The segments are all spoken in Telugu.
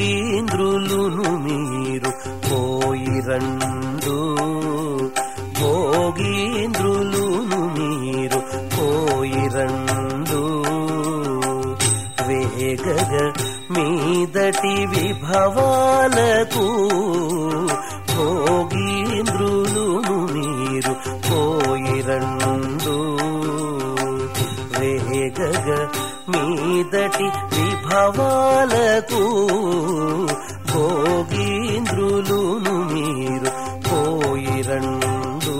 భోగీంద్రులును మీరు పోయిరండు భోగీంద్రులును మీరు పోయిరండు వేగగ మీదటి విభవాలకు విభవాలకు భోగీంద్రులును మీరు పోయిరండు.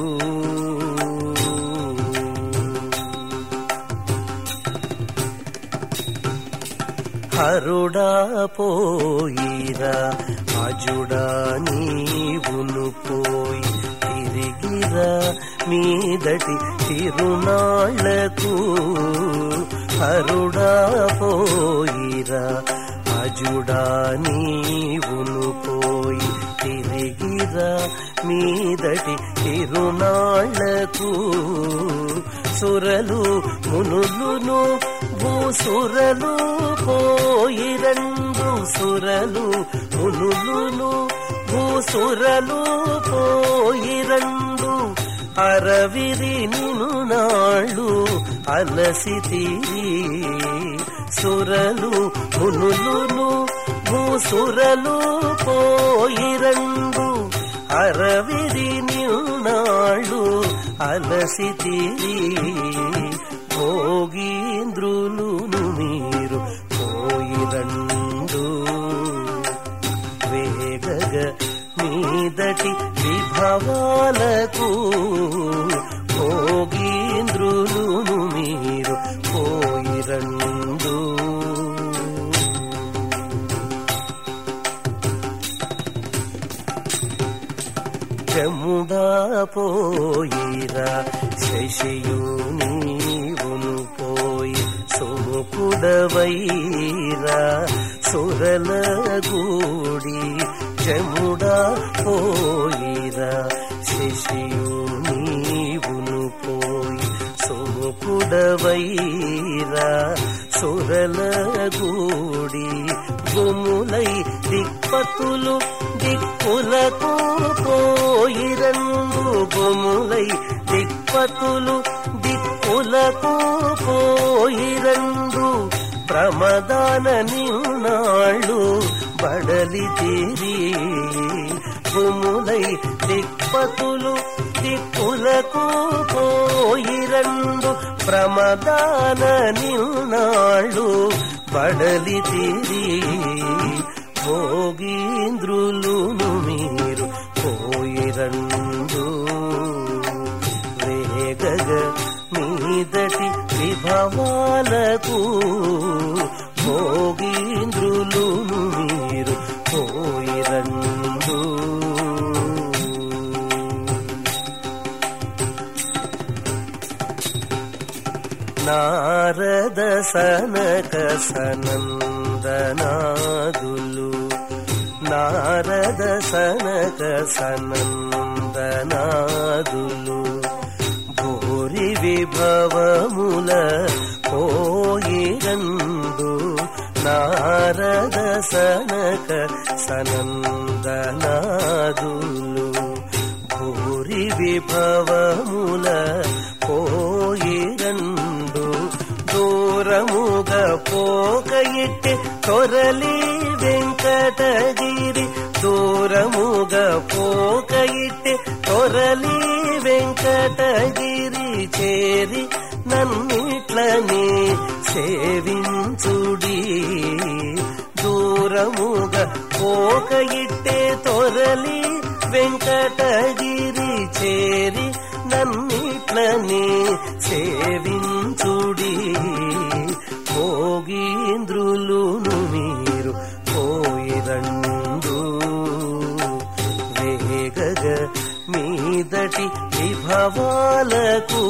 హరుడా పోయిరా అజుడా నీవును పోయి తిరిగిరా మీదటి తిరునాళ్ళకు. హరుడా పోయిరా రాజుడా నీవును పోయి తిరిగిరా మీదటి తిరునాళ్ళకు. సురలు మునులును భూసురలు పోయిరండు సురలు మునులును భూసురలు పోయిరండు అరవిరి నిను నాళ్ళు అలసితిరి సురలు మునులును భూసురలు పోయిరండు అరవిరి నాళ్ళు అలసితిరి భోగీంద్రులును మీరు పోయిరండు. వేగగ మీదటి విభవాల జముడా పోయిరా. శశియు నీవును పోయి సుముకుడవైరా. సురల గూడి జముడా పోయిరా. శశియు నీవును పోయి సుముకుడవైరా. సురల గూడి దిక్కుములై దిక్పతులు దిక్కులకు పోయిరందు గుములై దిక్పతులు దిక్కులకు పోయిరందు ప్రమదాన నిన్నాళ్ళు బడలి తీరి గుములై దిక్పతులు దిక్కులకు పోయిరందు ప్రమదాన నిన్నాళ్ళు బడలి తీరి భోగీంద్రులును మీరు పోయిరండు వేగగ మీదటి విభవాలకు నారద సనక సనందనాదులు. నారద సనక సనందనాదులు. భూరి విభవముల పోయిరందు నారద సనక సనందనాదులు. భూరి విభవముల దూరముగ పోక ఇట్టి తొరలి వెంకటగిరి. దూరముగ పోక ఇట్టి తొరలి వెంకటగిరి చేరి నన్నిట్లని సేవించుడి. దూరముగ పోక ఇట్టే తొరలి వెంకటగిరి చేరి నన్నిట్లని సేవించుడి విభవాలకు